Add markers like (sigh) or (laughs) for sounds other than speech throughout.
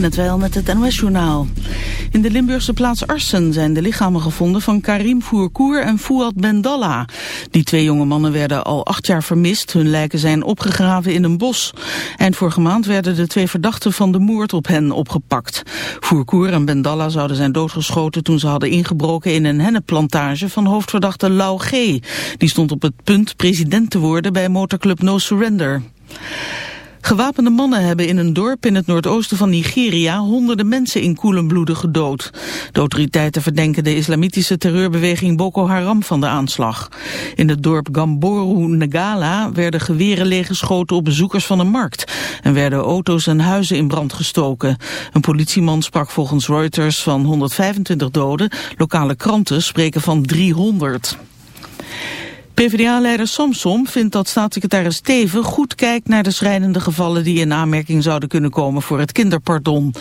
net wel met het NOS-journaal. In de Limburgse plaats Arsen zijn de lichamen gevonden van Karim Fourkour en Fouad Bendalla. Die twee jonge mannen werden al acht jaar vermist. Hun lijken zijn opgegraven in een bos. Eind vorige maand werden de twee verdachten van de moord op hen opgepakt. Fourkour en Bendalla zouden zijn doodgeschoten toen ze hadden ingebroken in een hennepplantage van hoofdverdachte Lau G. Die stond op het punt president te worden bij motorclub No Surrender. Gewapende mannen hebben in een dorp in het noordoosten van Nigeria honderden mensen in koelenbloeden gedood. De autoriteiten verdenken de islamitische terreurbeweging Boko Haram van de aanslag. In het dorp Gamboru Negala werden geweren leeggeschoten op bezoekers van een markt en werden auto's en huizen in brand gestoken. Een politieman sprak volgens Reuters van 125 doden, lokale kranten spreken van 300. PvdA-leider Samsom vindt dat staatssecretaris Steven goed kijkt naar de schrijnende gevallen die in aanmerking zouden kunnen komen voor het kinderpardon.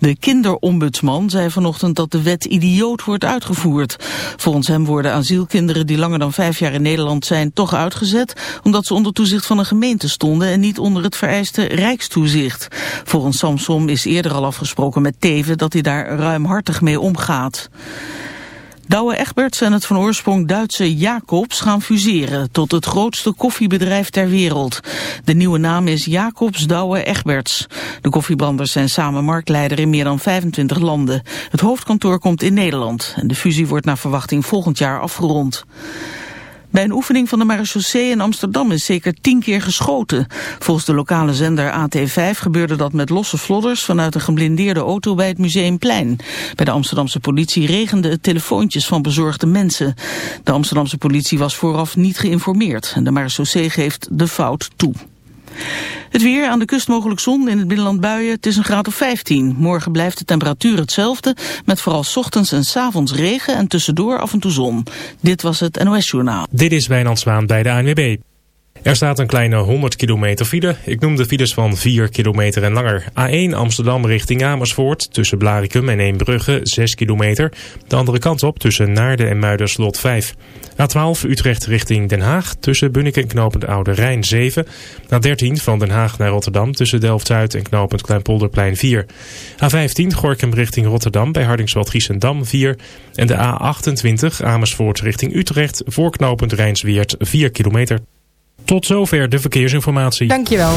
De kinderombudsman zei vanochtend dat de wet idioot wordt uitgevoerd. Volgens hem worden asielkinderen die langer dan vijf jaar in Nederland zijn toch uitgezet omdat ze onder toezicht van een gemeente stonden en niet onder het vereiste rijkstoezicht. Volgens Samsom is eerder al afgesproken met Teven dat hij daar ruimhartig mee omgaat. Douwe Egberts en het van oorsprong Duitse Jacobs gaan fuseren tot het grootste koffiebedrijf ter wereld. De nieuwe naam is Jacobs Douwe Egberts. De koffiebranders zijn samen marktleider in meer dan 25 landen. Het hoofdkantoor komt in Nederland en de fusie wordt naar verwachting volgend jaar afgerond. Bij een oefening van de marechaussee in Amsterdam is zeker tien keer geschoten. Volgens de lokale zender AT5 gebeurde dat met losse vlodders vanuit een geblindeerde auto bij het Museumplein. Bij de Amsterdamse politie regende het telefoontjes van bezorgde mensen. De Amsterdamse politie was vooraf niet geïnformeerd en de marechaussee geeft de fout toe. Het weer, aan de kust mogelijk zon, in het binnenland buien. Het is een graad of 15. Morgen blijft de temperatuur hetzelfde, met vooral ochtends en s avonds regen en tussendoor af en toe zon. Dit was het NOS Journaal. Dit is Wijnand bij de ANWB. Er staat een kleine 100 kilometer file. Ik noem de files van 4 kilometer en langer. A1 Amsterdam richting Amersfoort tussen Blarikum en Eembrugge 6 kilometer. De andere kant op tussen Naarden en Muiderslot 5. A12 Utrecht richting Den Haag tussen Bunnik en Knopend Oude Rijn 7. A13 van Den Haag naar Rotterdam tussen Delft-Zuid en Knopend Kleinpolderplein 4. A15 Gorkum richting Rotterdam bij Hardingswald Giessendam 4. En de A28 Amersfoort richting Utrecht voor Knopend Rijnsweert 4 kilometer. Tot zover de verkeersinformatie. Dankjewel.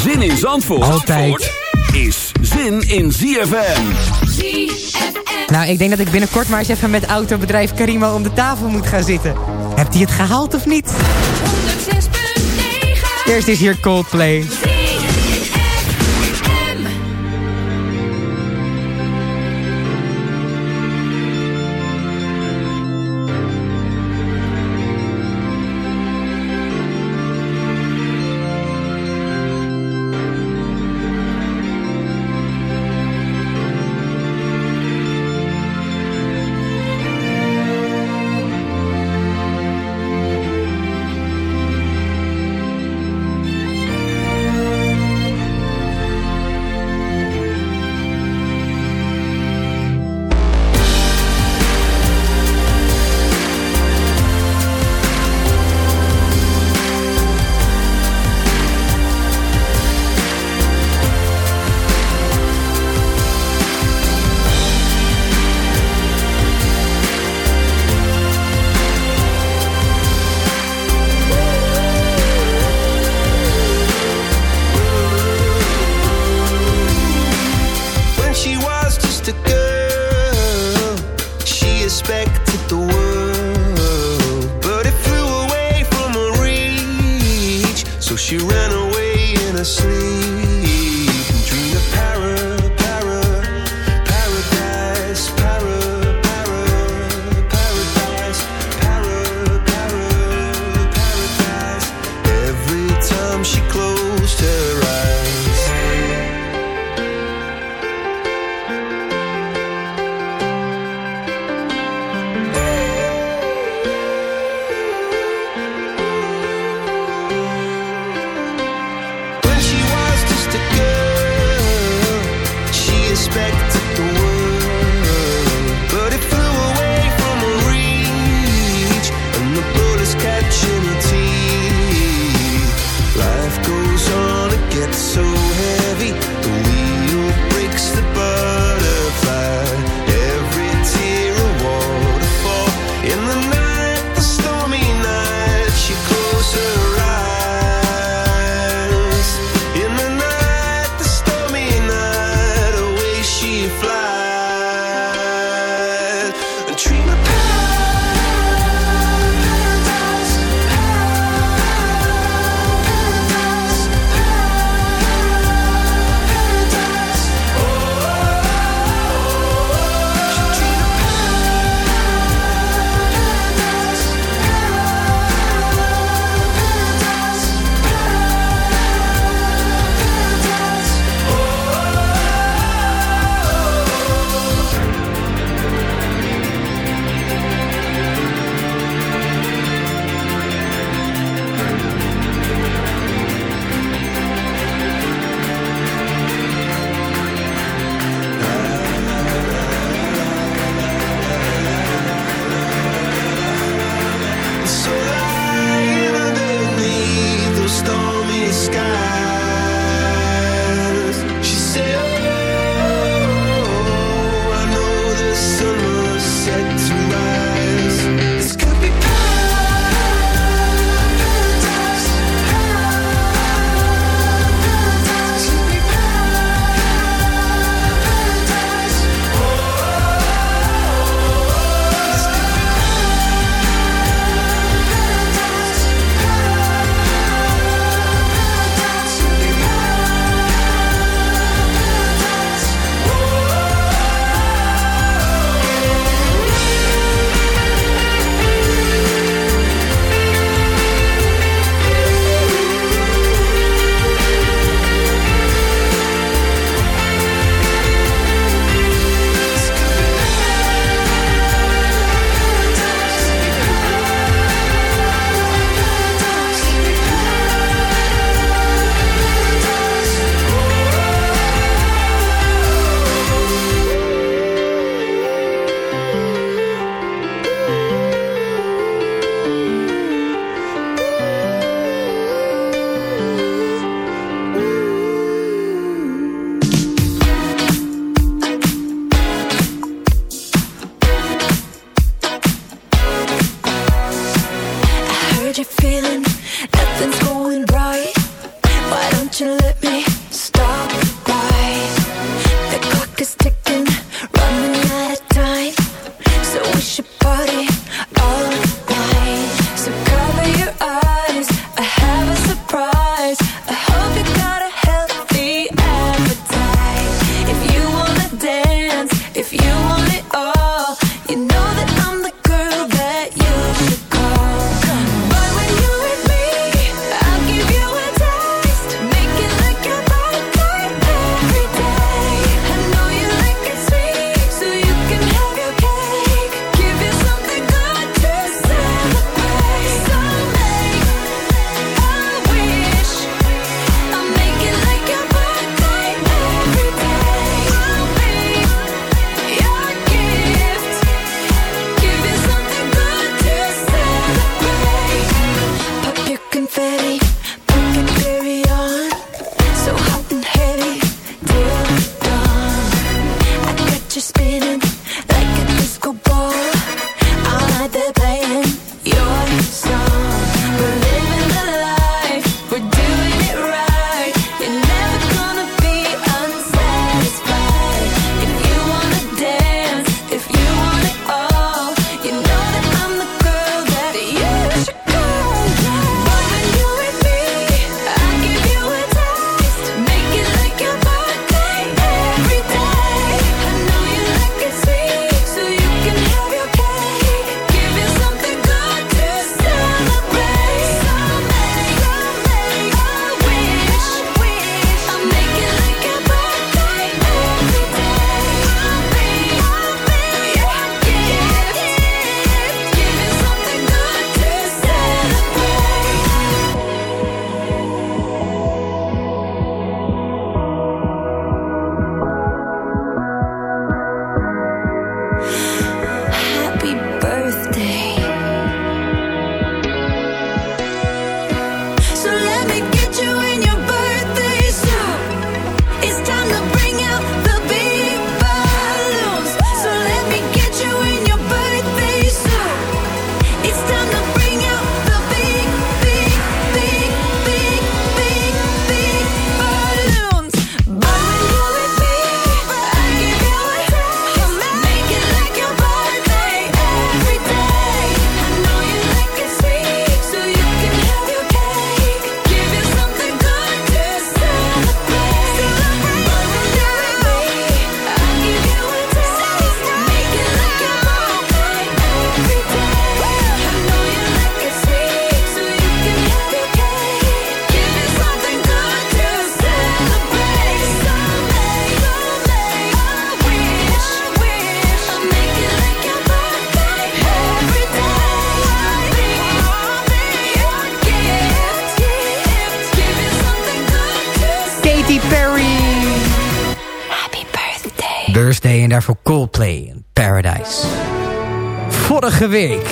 Zin in Zandvoort, Altijd. is zin in ZFM. Nou, ik denk dat ik binnenkort maar eens even met autobedrijf Karimo om de tafel moet gaan zitten. Hebt hij het gehaald of niet? Eerst is hier Coldplay. I heard you're feeling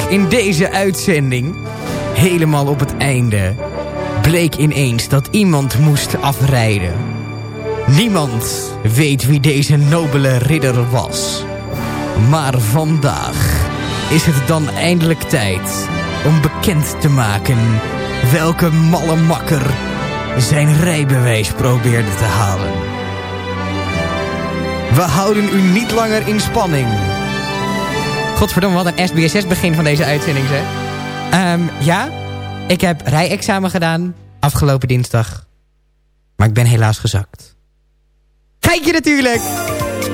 in deze uitzending, helemaal op het einde... bleek ineens dat iemand moest afrijden. Niemand weet wie deze nobele ridder was. Maar vandaag is het dan eindelijk tijd om bekend te maken... welke malle makker zijn rijbewijs probeerde te halen. We houden u niet langer in spanning. Godverdomme, wat een SBSS-begin van deze uitzending, zeg. Ehm, ja, ik heb rijexamen gedaan afgelopen dinsdag. Maar ik ben helaas gezakt. Kijk je natuurlijk!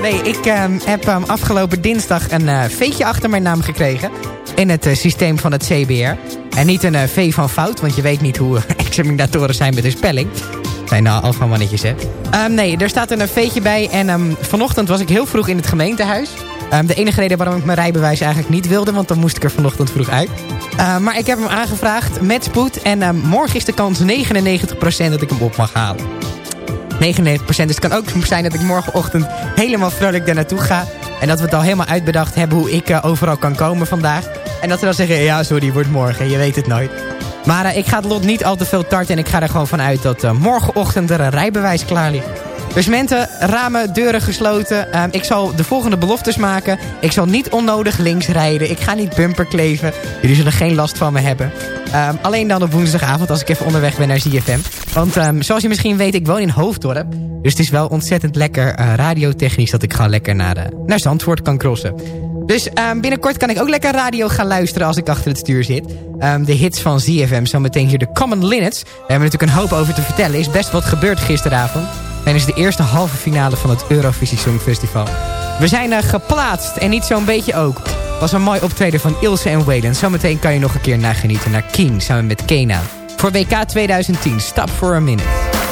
Nee, ik ehm, heb ehm, afgelopen dinsdag een eh, veetje achter mijn naam gekregen. In het eh, systeem van het CBR. En niet een eh, V van fout, want je weet niet hoe (laughs) examinatoren zijn met de spelling. Zijn nou alfa mannetjes, hè? Nee, er staat een veetje bij. En vanochtend was ik heel vroeg in het gemeentehuis. Ehm, de enige reden waarom ik mijn rijbewijs eigenlijk niet wilde... want dan moest ik er vanochtend vroeg uit. Ehm, maar ik heb hem aangevraagd met spoed. En ehm, morgen is de kans 99% dat ik hem op mag halen. 99%. Dus het kan ook zijn dat ik morgenochtend helemaal vrolijk daar naartoe ga. En dat we het al helemaal uitbedacht hebben hoe ik eh, overal kan komen vandaag. En dat we dan zeggen, ja sorry, wordt morgen. Je weet het nooit. Maar eh, ik ga het lot niet al te veel tarten. En ik ga er gewoon vanuit dat eh, morgenochtend er een rijbewijs klaar ligt. Dus ramen, deuren gesloten. Ehm, ik zal de volgende beloftes maken. Ik zal niet onnodig links rijden. Ik ga niet bumper kleven. Jullie zullen geen last van me hebben. Ehm, alleen dan op woensdagavond als ik even onderweg ben naar ZFM. Want ehm, zoals je misschien weet, ik woon in Hoofddorp. Dus het is wel ontzettend lekker eh, radiotechnisch... dat ik gewoon lekker naar, de, naar Zandvoort kan crossen. Dus um, binnenkort kan ik ook lekker radio gaan luisteren als ik achter het stuur zit. Um, de hits van ZFM, zometeen hier de Common Linnets. Daar hebben we natuurlijk een hoop over te vertellen. Is best wat gebeurd gisteravond. Tijdens de eerste halve finale van het Eurovisie Songfestival. We zijn uh, geplaatst en niet zo'n beetje ook. Was een mooi optreden van Ilse en Wayland. Zometeen kan je nog een keer nagenieten naar Keen samen met Kena. Voor WK 2010, Stop for a Minute.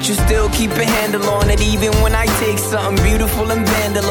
But you still keep a handle on it. Even when I take something beautiful and vandal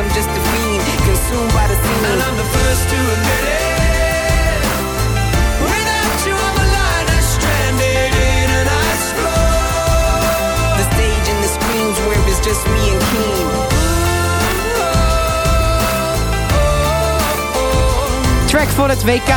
I'm just a fiend, consumed by the scene. And I'm the first to admit it. Without you on the line, I'm stranded in an ice. The stage and the screams where it's just me and Keen. Track voor het WK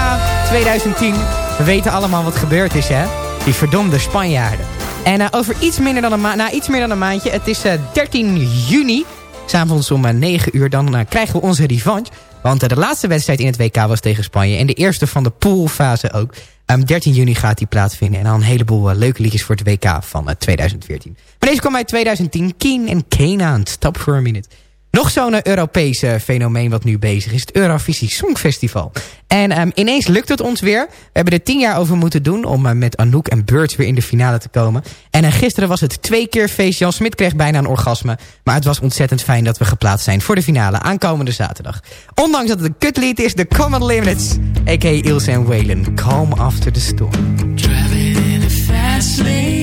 2010. We weten allemaal wat gebeurd is, hè? Die verdomde Spanjaarden. En eh, over iets minder dan een maand, nou, iets meer dan een maandje. Het is eh, 13 juni. S'avonds om eh, 9 uur. Dan eh, krijgen we onze revanche. Want eh, de laatste wedstrijd in het WK was tegen Spanje. En de eerste van de poolfase ook. Ehm, 13 juni gaat die plaatsvinden. En dan een heleboel eh, leuke liedjes voor het WK van eh, 2014. Maar deze kwam uit 2010. Keen en Canaan. Stop for a minute. Nog zo'n eh, Europese fenomeen wat nu bezig is. Het Eurovisie Songfestival. En ehm, ineens lukt het ons weer. We hebben er tien jaar over moeten doen om eh, met Anouk en Burt weer in de finale te komen. En eh, gisteren was het twee keer feest. Jan Smit kreeg bijna een orgasme. Maar het was ontzettend fijn dat we geplaatst zijn voor de finale aankomende zaterdag. Ondanks dat het een kutlied is, de Common Limits. A.k.a. Ilse en Waylon. Calm after the storm. Driving in a fast lane,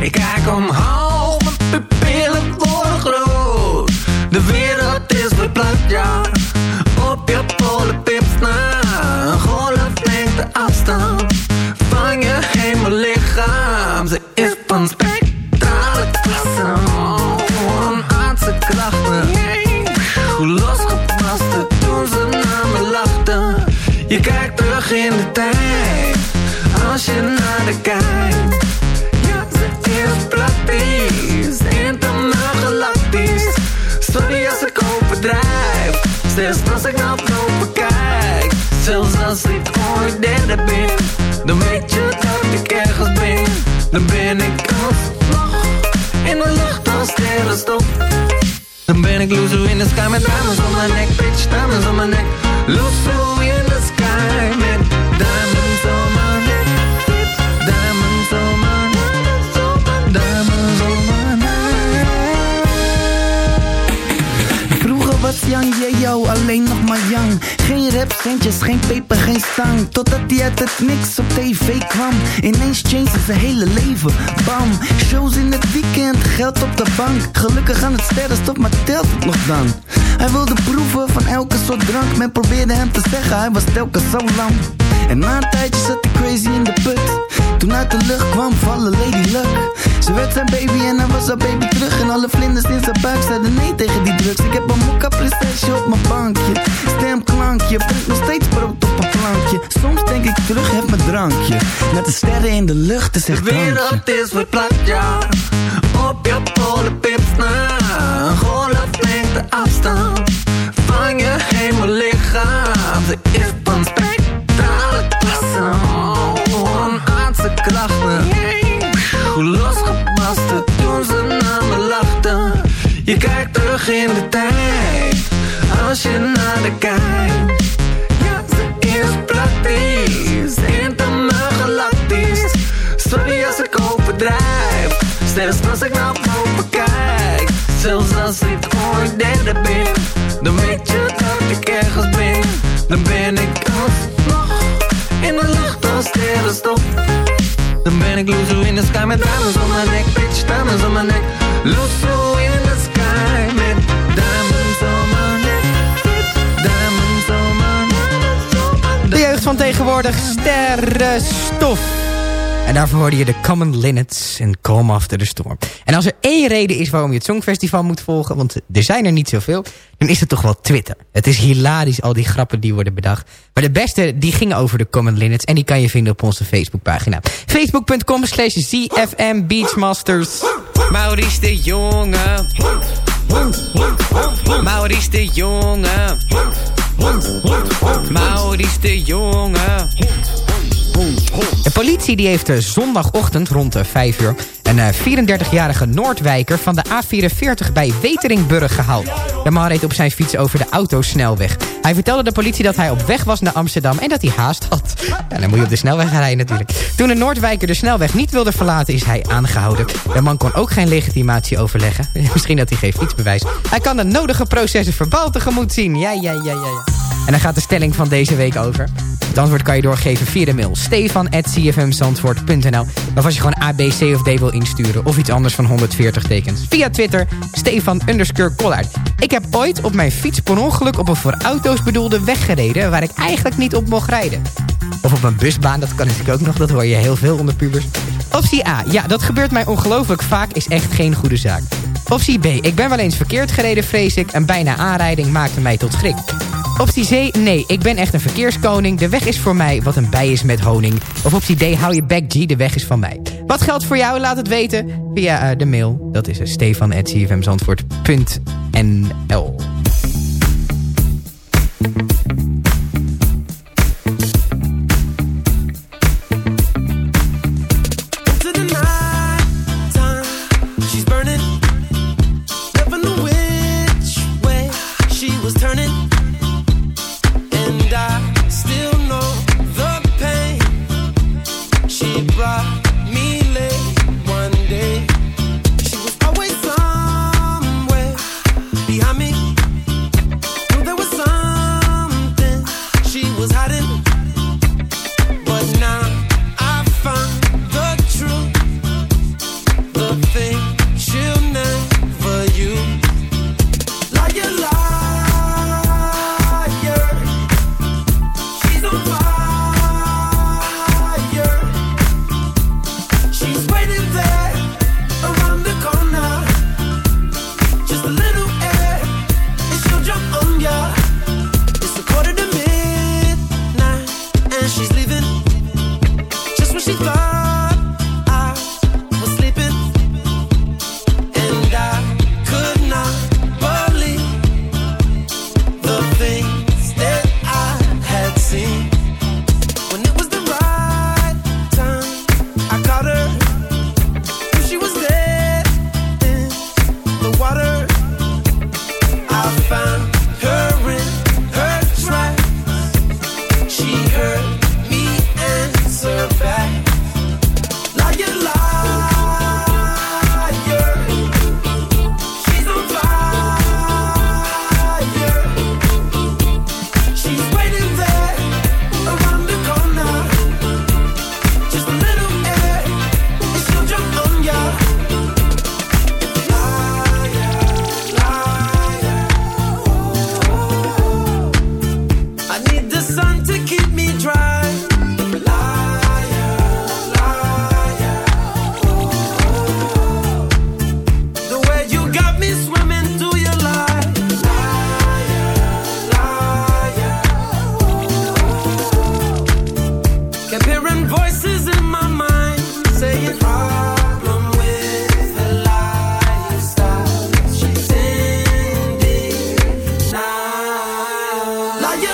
Ik kijk omhoog, mijn pupillen worden groot. De wereld is verplaatst, ja. Op je polenpips na. Een golflengte afstand van je hemellichaam. Ze is van spectrale. Oh, een aardse krachten. Hoe losgepast toen ze naar me lachten. Je kijkt terug in de tijd, als je naar de kijkt. Ja, ze is praktisch, intermaal galactisch. Sorry als ik overdrijf, zelfs als ik naar boven kijk. Zelfs als ik ooit derde ben, dan weet je dat ik ergens ben. Dan ben ik alsnog in de lucht als sterrenstof. Dan ben ik loser in the sky met diamonds on my neck, bitch, diamonds on my neck. Loser Young, yeah yo, alleen nog maar young Geen rap, centjes, geen peper, geen stang. Totdat hij uit het niks op tv kwam. Ineens changed zijn hele leven, bam. Shows in het weekend, geld op de bank. Gelukkig aan het sterrenstop, maar telt het nog dan? Hij wilde proeven van elke soort drank. Men probeerde hem te zeggen, hij was telkens zo lang En na een tijdje zat hij crazy in de put Toen uit de lucht kwam vallen Lady Luck. Ze werd zijn baby en hij was haar baby terug. En alle vlinders in zijn buik zeiden nee tegen die drugs. Ik heb een mokka prinsesje op mijn bankje. Stemklankje, brengt nog steeds brood op een plankje. Soms denk ik terug, heb mijn drankje. Met de sterren in de lucht, is echt De wereld is verplaatst, ja. Op je polenpips na. Een golflengte afstand van je hemellichaam. Ze is van spectrale aardse krachten. Hoe losgepast toen ze naar me lachten. Je kijkt terug in de tijd. Als je naar de kijkt. Ja, ze is praktisch. Intermaal galactisch. Sorry als ik overdrijf Zelfs als ik naar boven kijk Zelfs als ik ooit derde ben Dan weet je dat ik ergens ben Dan ben ik alsnog In de lucht als sterrenstof ben ik in the sky Met diamonds on my neck in sky De jeugd van tegenwoordig, sterrenstof. En daarvoor hoorde je de Common Linnets en Calm After the Storm. En als er één reden is waarom je het Songfestival moet volgen... want er zijn er niet zoveel, dan is het toch wel Twitter. Het is hilarisch, al die grappen die worden bedacht. Maar de beste, die gingen over de Common Linnets... en die kan je vinden op onze Facebookpagina. Facebook.com slash ZFM Beachmasters. Maurice de Jonge. Maurice de Jonge. Maurice de Jonge. De politie die heeft eh, zondagochtend rond 5 uur... een eh, 34-jarige Noordwijker van de A44 bij Weteringburg gehaald. De man reed op zijn fiets over de autosnelweg. Hij vertelde de politie dat hij op weg was naar Amsterdam... en dat hij haast had. Ja, dan moet je op de snelweg rijden natuurlijk. Toen de Noordwijker de snelweg niet wilde verlaten... is hij aangehouden. De man kon ook geen legitimatie overleggen. (laughs) Misschien dat hij geen fietsbewijs. Hij kan de nodige processen verbaal tegemoet zien. Ja, ja, ja, ja, ja. En dan gaat de stelling van deze week over. Het antwoord kan je doorgeven via de mail stefan.cfmzandvoort.nl Of als je gewoon A, B, C of D wil insturen. Of iets anders van 140 tekens. Via Twitter, Stefan underscore Collard. Ik heb ooit op mijn fiets per ongeluk op een voor auto's bedoelde weg gereden... waar ik eigenlijk niet op mocht rijden. Of op een busbaan, dat kan natuurlijk ook nog. Dat hoor je heel veel onder pubers. Optie A, ja, dat gebeurt mij ongelooflijk vaak, is echt geen goede zaak. Optie B, ik ben wel eens verkeerd gereden, vrees ik. Een bijna aanrijding maakte mij tot schrik. Optie C, nee, ik ben echt een verkeerskoning. De weg is voor mij wat een bij is met honing. Of optie D, hou je back G, de weg is van mij. Wat geldt voor jou? Laat het weten via uh, de mail. Dat is uh, stefan.cfmzandvoort.nl something she'll never use. Like a lie.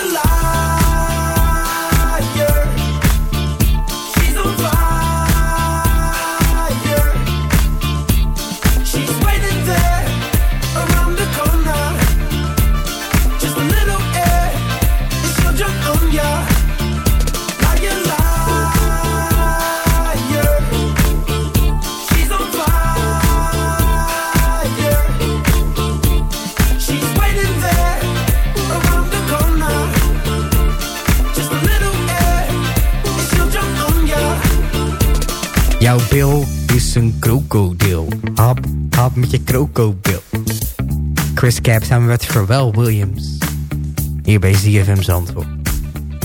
alive. Bill. Chris Cap samen met Verwel Williams. Hier bij ZFM Zandvoort.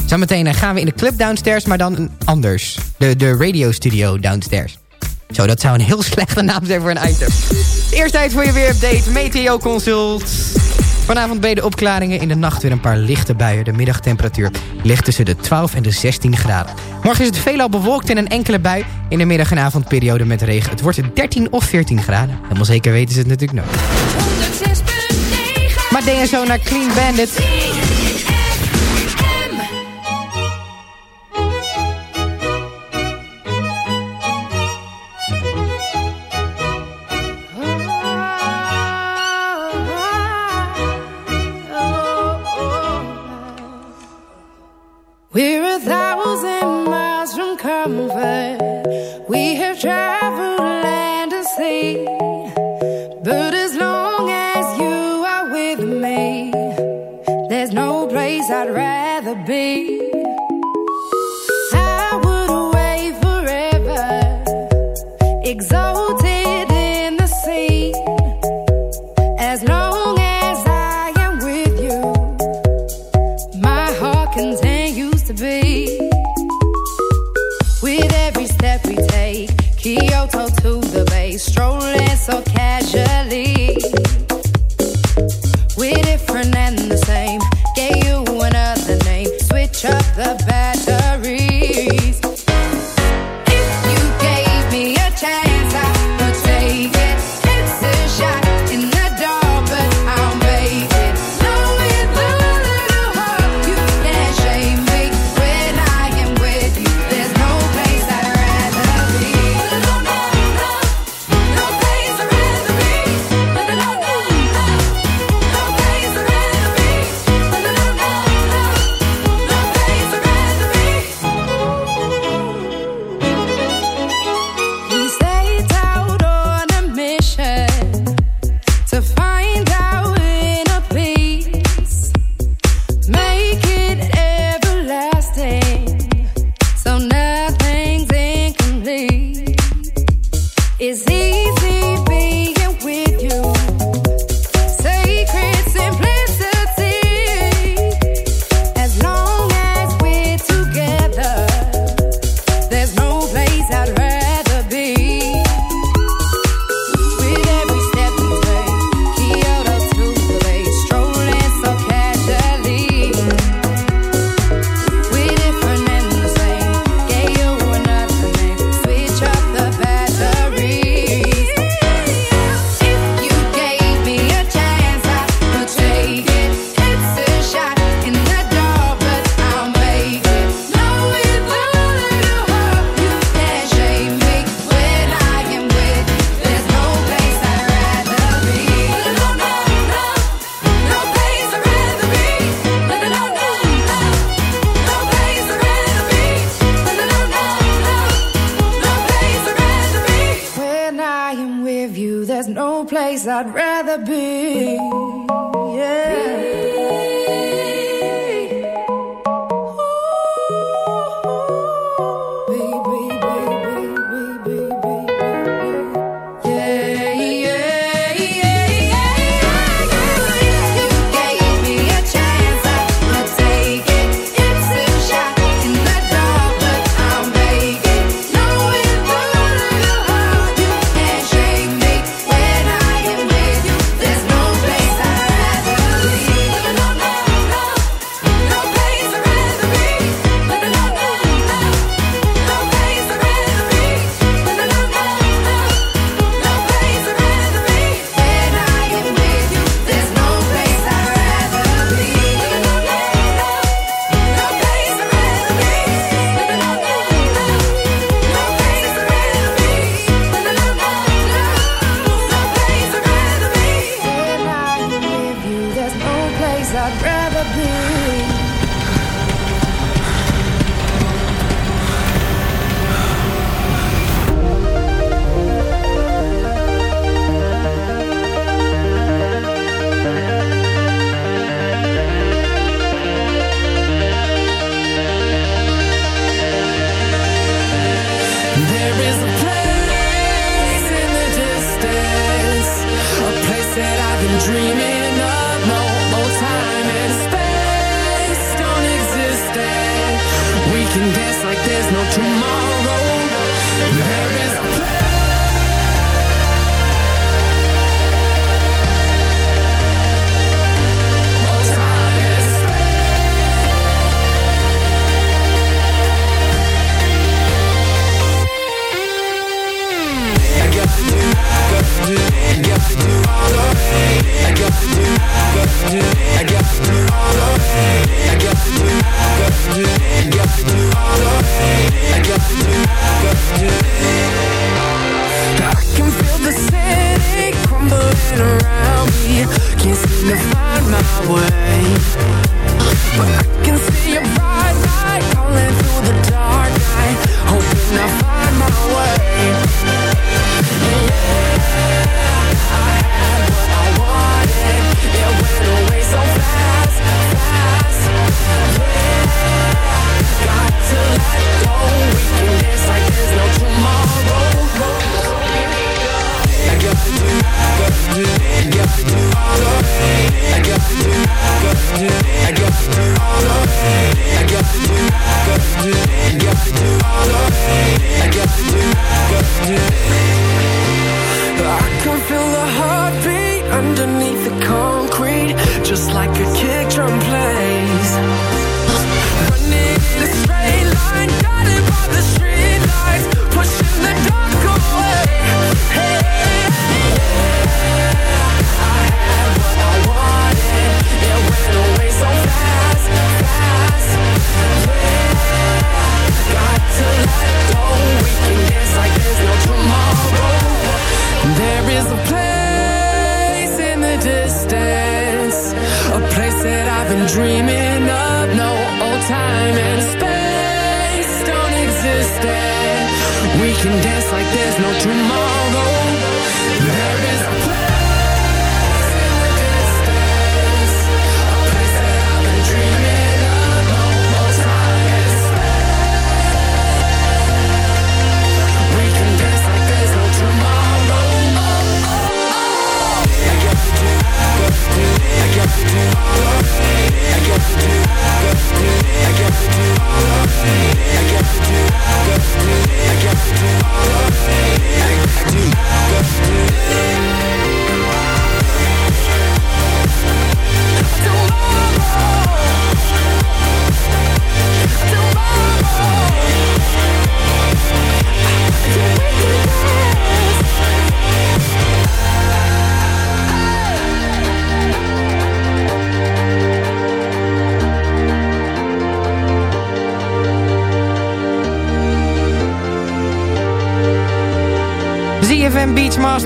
Zometeen eh, gaan we in de club downstairs, maar dan anders. De, de radio studio downstairs. Zo, dat zou een heel (laughs) slechte naam zijn voor een item. Eerst tijd voor je weer update Meteo Consult. Vanavond bij de opklaringen in de nacht weer een paar lichte buien. De middagtemperatuur ligt tussen de 12 en de 16 graden. Morgen is het veelal bewolkt in een enkele bui. In de middag- en avondperiode met regen. Het wordt 13 of 14 graden. Helemaal zeker weten ze het natuurlijk nooit. Maar DSO naar Clean Bandit... be be no time. Find my way. But I can see your bright light crawling through the dark night. Hoping I'll find my way. Yeah, yeah, yeah, just like a kick drum plays.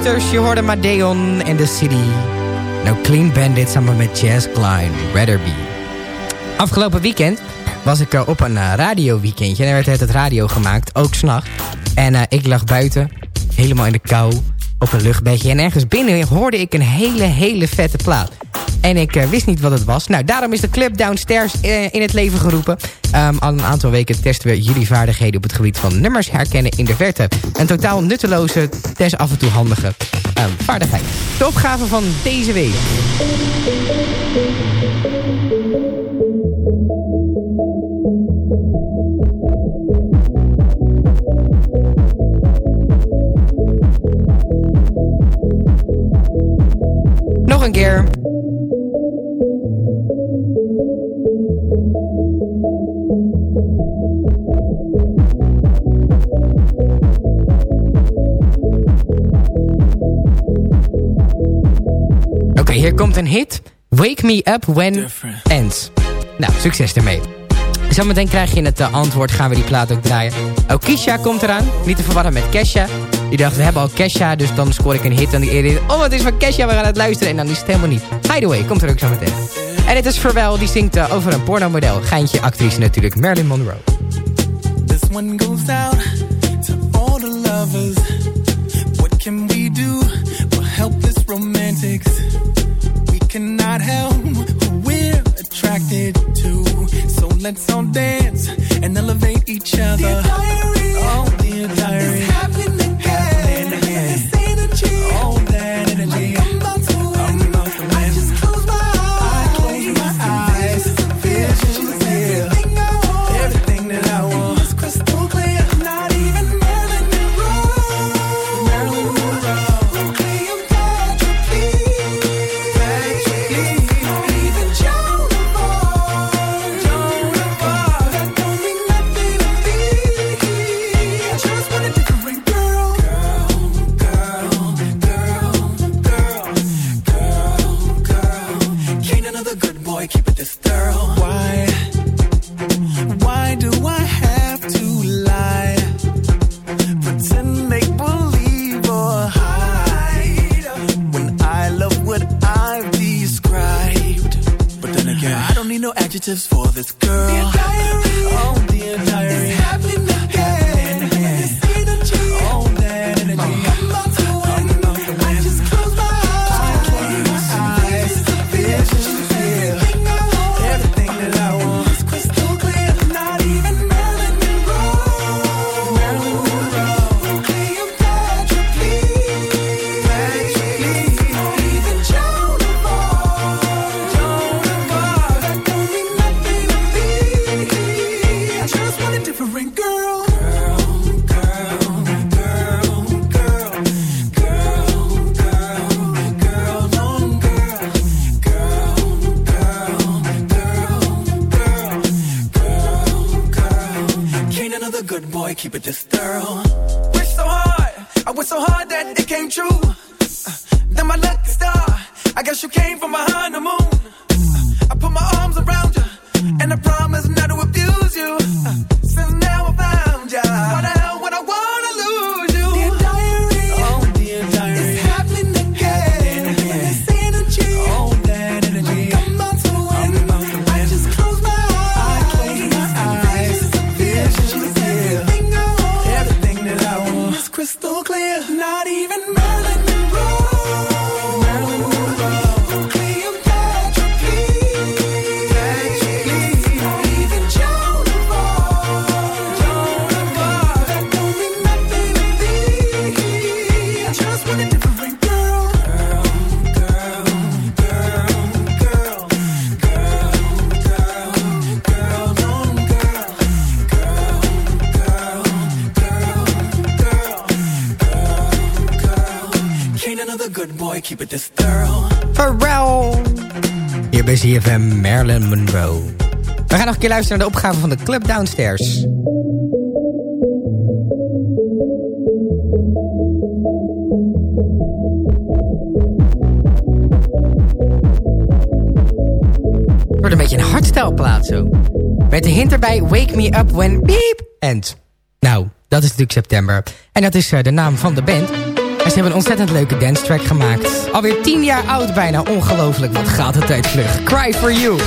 Beachmasters, je hoorde Madeon in the City. Nou, Clean Bandit samen met Jazz Klein, Rather Be. Afgelopen weekend was ik eh, op een uh, radioweekendje. En er werd het radio gemaakt, ook s'nachts. En eh, ik lag buiten, helemaal in de kou, op een luchtbedje. En ergens binnen hoorde ik een hele, hele vette plaat. En ik wist niet wat het was. Nou, daarom is de club Downstairs in het leven geroepen. Um, al een aantal weken testen we jullie vaardigheden op het gebied van nummers herkennen in de verte. Een totaal nutteloze, test af en toe handige um, vaardigheid. De opgave van deze week. Nog een keer. Hier komt een hit. Wake Me Up When Ends. Nou, succes ermee. Zometeen krijg je het uh, antwoord, gaan we die plaat ook draaien. Oh, Kisha komt eraan. Niet te verwarren met Kesha. Die dacht, we hebben al Kesha, dus dan scoor ik een hit. En die eerder, oh, het is van Kesha, we gaan het luisteren. En dan is het helemaal niet. Hideaway komt er ook zo meteen. En het is Verwel, die zingt uh, over een pornomodel. Geintje actrice natuurlijk, Marilyn Monroe. This one goes out to all the lovers. What can we do? We're helpless romantics. Cannot help who we're attracted to. So let's all dance and elevate each other. Dear diary, oh dear diary, this girl. keep it Hier bij ZFM Marilyn Monroe. We gaan nog een keer luisteren naar de opgave van de Club Downstairs. zo. Met de hint erbij, wake me up when beep end. Nou, dat is natuurlijk september. En dat is eh, de naam van de band. En ze hebben een ontzettend leuke dance track gemaakt. Alweer 10 jaar oud bijna, ongelooflijk. Wat gaat de tijd vlug. Cry for you.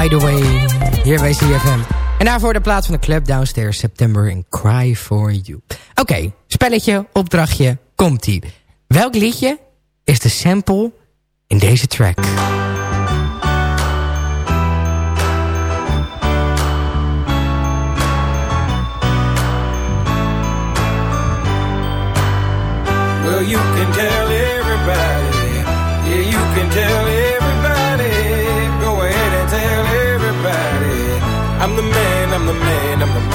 Hideaway. Hier bij CFM. En daarvoor de plaats van de club downstairs September en Cry For You. Oké, spelletje, opdrachtje, komt-ie. Welk liedje is de sample in deze track? Well, you can tell everybody.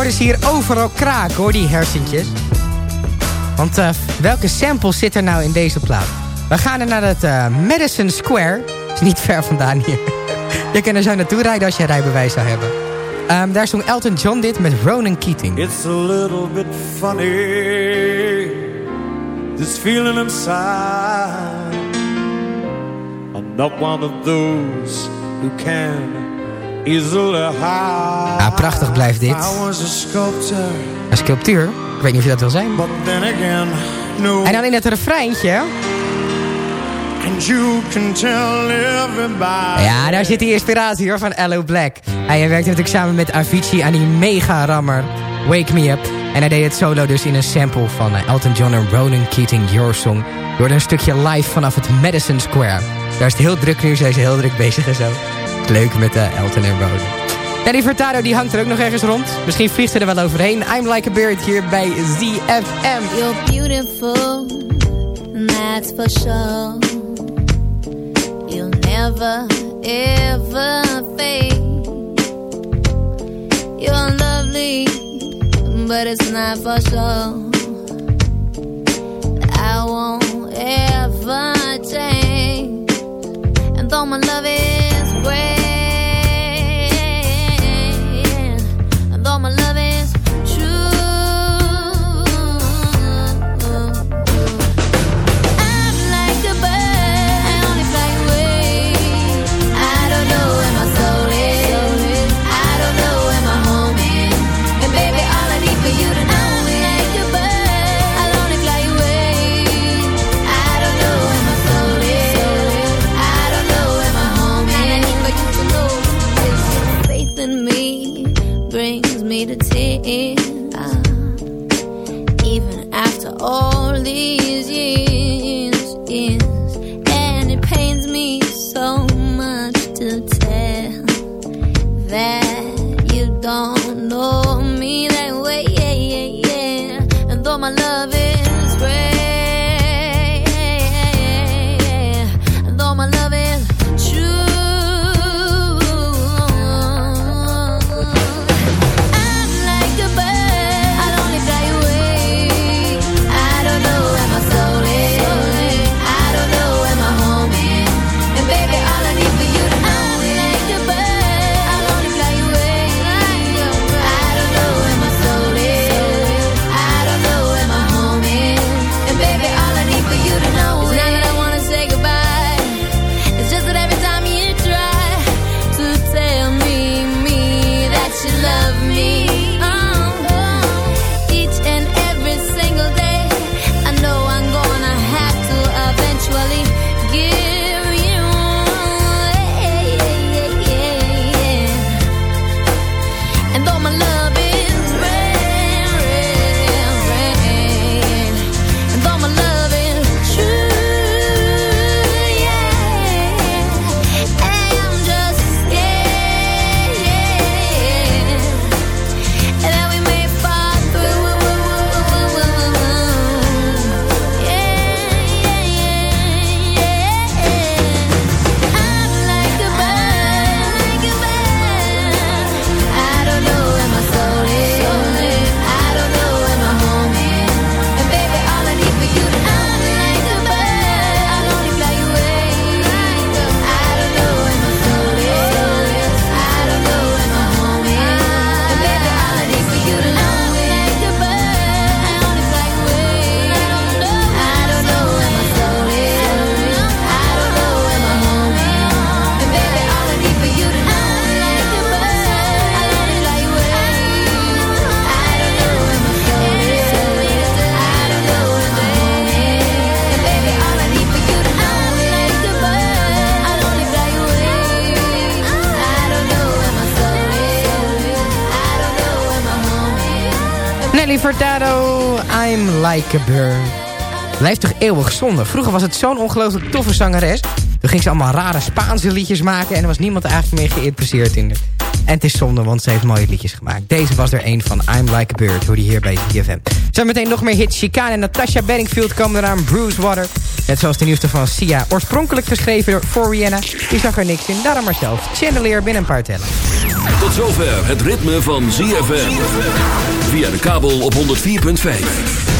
man. Ja, ik hoorde ze hier overal kraken hoor, die hersentjes. Want eh, welke samples zit er nou in deze plaat? We gaan er naar het eh, Madison Square. Is niet ver vandaan hier. (laughs) je kan er zo naartoe rijden als je rijbewijs zou hebben. Ehm, daar zong Elton John dit met Ronan Keating. It's a little bit funny, this feeling inside. I'm not one of those who can. Ja, prachtig blijft dit. Een sculptuur. Ik weet niet of je dat wil zijn. En dan in het refreintje. Ja, daar zit die inspiratie hoor van Allo Black. Hij werkte natuurlijk samen met Avicii aan die mega rammer Wake Me Up. En hij deed het solo dus in een sample van eh, Elton John en Ronan Keating, Your Song. Hoorde een stukje live vanaf het Madison Square. Daar is het heel druk nu, zijn ze heel druk bezig en zo. Leuk met eh, Elton en. Ja, die Furtado die hangt er ook nog ergens rond. Misschien vliegt ze er wel overheen. I'm Like a Bird hier bij ZFM. You're beautiful, and that's for sure. You'll never, ever fade. You're lovely, but it's not for sure. I won't ever change. And though my love is great, like a bird. Blijft toch eeuwig zonde. Vroeger was het zo'n ongelooflijk toffe zangeres. Toen ging ze allemaal rare Spaanse liedjes maken... en er was niemand eigenlijk meer geïnteresseerd in. En het is zonde, want ze heeft mooie liedjes gemaakt. Deze was er een van I'm Like a Bird, hoor die hier bij ZFM. Zometeen nog meer hits. Chicane en Natasha Bedingfield komen eraan. Bruce Water. Net zoals de nieuwste van Sia. Oorspronkelijk geschreven door voor Rihanna. Die zag er niks in, daarom maar zelf. Chandelier binnen een paar tellen. Tot zover het ritme van ZFM. Via de kabel op 104.5.